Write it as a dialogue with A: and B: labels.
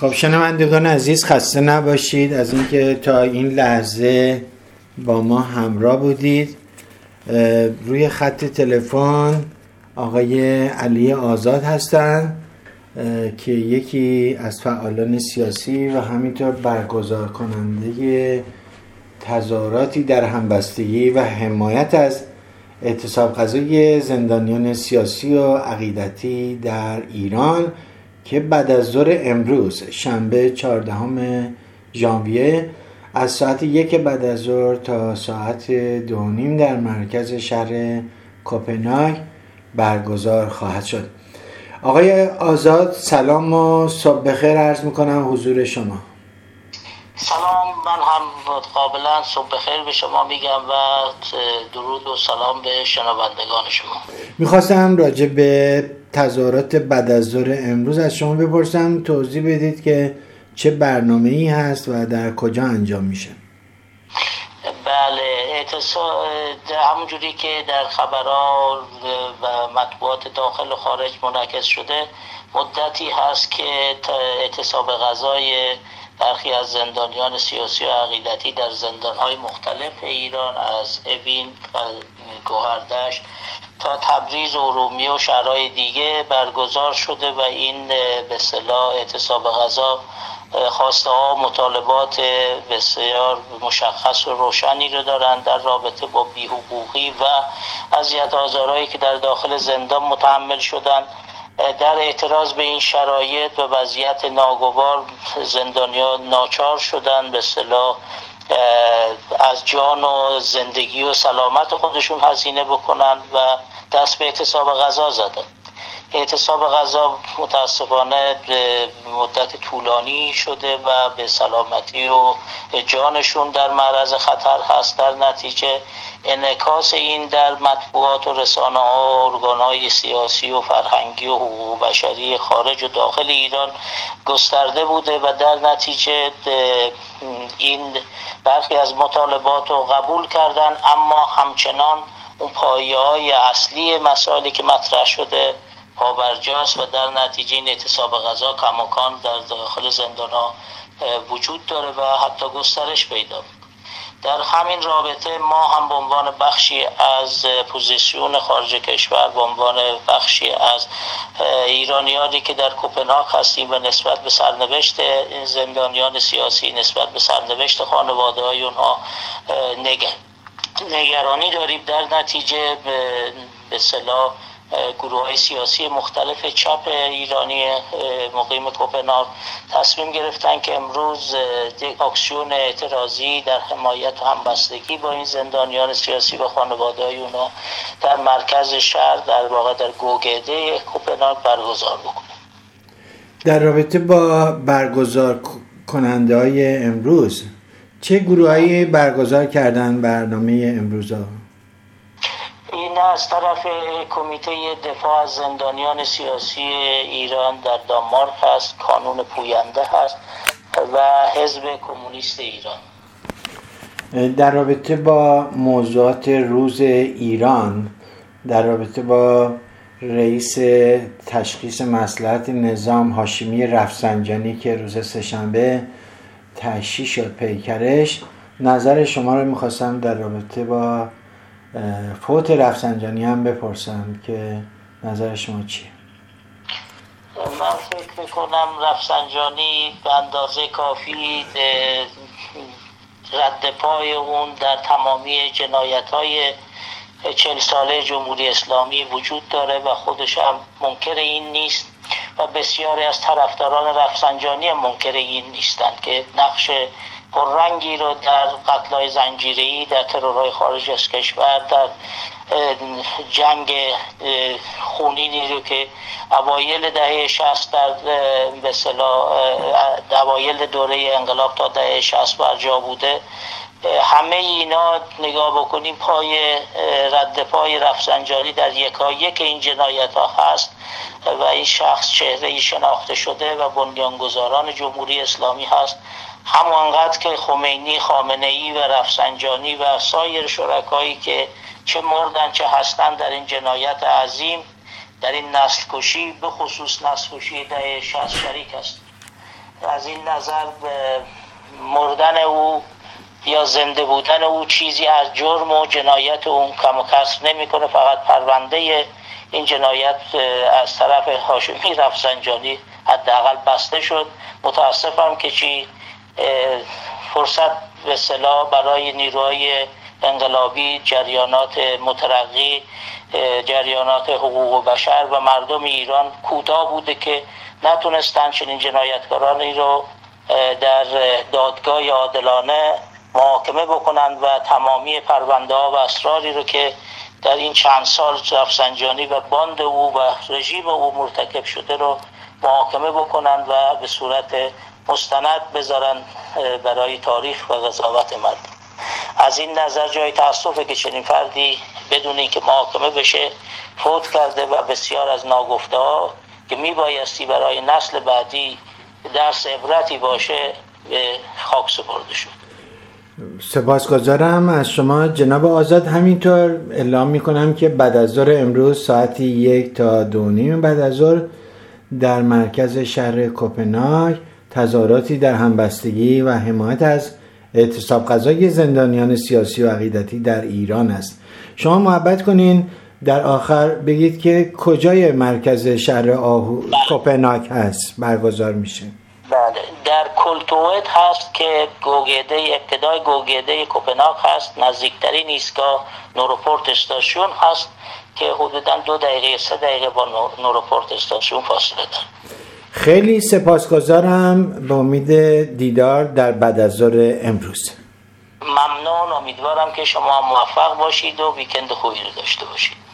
A: خب شنوندگان عزیز خسته نباشید. از اینکه تا این لحظه با ما همراه بودید. روی خط تلفن آقای علی آزاد هستند که یکی از فعالان سیاسی و همینطور برگزار کننده تظاهراتی در همبستگی و حمایت از اعتصاب غذای زندانیان سیاسی و عقیدتی در ایران. که بعد از ظهر امروز شنبه 14 ژانویه از ساعت یک بعد از ظهر تا ساعت دو نیم در مرکز شهر کوپنهاگ برگزار خواهد شد. آقای آزاد سلام و صبح بخیر عرض می‌کنم حضور شما.
B: سلام من هم قابلا صبح بخیر به شما میگم و درود و سلام به شنوندگان شما.
A: می‌خواستم راجع به تظاهرات بعد از ظهر امروز از شما بپرسم توضیح بدید که چه برنامه ای هست و در کجا انجام میشه.
B: بله اعتصاب همونجوری که در خبرها و مطبوعات داخل و خارج منعکس شده مدتی هست که اعتصاب غذای برخی از زندانیان سیاسی و عقیدتی در زندانهای مختلف ایران از اوین و گوهردشت تا تبریز و رومی و شهرهای دیگه برگزار شده و این به صلاح اعتصاب غذا خواسته ها مطالبات بسیار مشخص و روشنی رو دارند در رابطه با بیحقوقی و اذیت آزارهایی که در داخل زندان متحمل شدند. در اعتراض به این شرایط و وضعیت ناگوار زندانیان ناچار شدن به صلاح از جان و زندگی و سلامت خودشون هزینه بکنند و دست به اعتصاب غذا زدن. اعتصاب غذا متاسفانه مدت طولانی شده و به سلامتی و جانشون در معرض خطر هست. در نتیجه انعکاس این در مطبوعات و رسانه ها ارگان های سیاسی و فرهنگی و حقوق بشری خارج و داخل ایران گسترده بوده و در نتیجه این برخی از مطالبات رو قبول کردن اما همچنان اون پایه های اصلی مسائلی که مطرح شده پابرجاست و در نتیجه این اعتصاب غذا کماکان در داخل زندان ها وجود داره و حتی گسترش پیدا در همین رابطه ما هم به عنوان بخشی از پوزیسیون خارج کشور به عنوان بخشی از ایرانیانی که در کوپنهاگ هستیم و نسبت به سرنوشت زندانیان سیاسی نسبت به سرنوشت خانواده های اونها نگرانی داریم. در نتیجه به صلاح گروه های سیاسی مختلف چپ ایرانی مقیم کوپنهاگ تصمیم گرفتن که امروز یک اکسیون اعتراضی در حمایت و همبستگی با این زندانیان سیاسی و خانواده های اونا در مرکز شهر در واقع در گوگده کوپنهاگ برگزار بکنه
A: در رابطه با برگزار کننده های امروز چه گروهایی برگزار کردن برنامه امروز ها؟
B: از طرف کمیته دفاع از زندانیان سیاسی ایران در دانمارک هست کانون پوینده هست و حزب کمونیست ایران.
A: در رابطه با موضوعات روز ایران در رابطه با رئیس تشخیص مسئلات نظام هاشمی رفسنجانی که روز سهشنبه تشییع شد پیکرش نظر شما رو می‌خواستم در رابطه با فوت رفسنجانی هم بپرسم که نظر شما چیه؟
B: من فکر می‌کنم رفسنجانی به اندازه کافی رد پای اون در تمامی جنایت های چل ساله جمهوری اسلامی وجود داره و خودش هم منکر این نیست و بسیاری از طرفداران رفسنجانی منکر این نیستند که نقش پررنگی رو در قتلای زنجیری در ترورهای خارج از کشور در جنگ خونینی رو که اوایل دهه 60 در به اوایل دوره انقلاب تا دهه 60 برجا بوده. همه اینا نگاه بکنیم پای رد پای رفسنجانی در یکا یک این جنایت ها هست و این شخص چهره شناخته شده و بنیانگذاران جمهوری اسلامی هست. همانقدر که خمینی خامنه ای و رفسنجانی و سایر شرکایی که چه مردن چه هستن در این جنایت عظیم در این نسل کشی به خصوص نسل کشی ده شریک است از این نظر مردن او یا زنده بودن او چیزی از جرم و جنایت اون کم و کسر نمی‌کنه فقط پرونده این جنایت از طرف هاشمی رفسنجانی حداقل بسته شد. متاسفم که چی فرصت به صلاح برای نیروهای انقلابی جریانات مترقی جریانات حقوق بشر و مردم ایران کوتاه بوده که نتونستن چنین جنایتکارانی رو در دادگاه عادلانه محاکمه بکنند و تمامی پرونده ها و اسراری رو که در این چند سال رفسنجانی و باند او و رژیم او مرتکب شده رو محاکمه بکنند و به صورت مستند بذارن برای تاریخ و قضاوت مردم. از این نظر جای تاسفه که چنین فردی بدون اینکه محاکمه بشه فوت کرده و بسیار از ناگفته ها که میبایستی برای نسل بعدی درس عبرتی باشه به خاک سپرده شد.
A: سپاسگزارم از شما جناب آزاد. همینطور اعلام می‌کنم که بعد از ظهر امروز ساعتی یک تا دو نیم بعد از ظهر در مرکز شهر کوپنهاگ تظاهراتی در همبستگی و حمایت از اعتصاب قضای زندانیان سیاسی و عقیدتی در ایران است. شما محبت کنین در آخر بگید که کجای مرکز شهر آهو کوپنهاگ هست. برگزار میشه.
B: بله در کلتویت هست که گوگیده ابتدای گوگیده کوپنهاگ هست نزدیکترین ایستگاه نوروپورت استاسیون هست که حدودا دو دقیقه سه دقیقه با نوروپورت استاسیون فاصله داره.
A: خیلی سپاسگزارم به امید دیدار در بعد از امروز.
B: ممنون امیدوارم که شما موفق باشید و ویکند خوبی رو داشته باشید.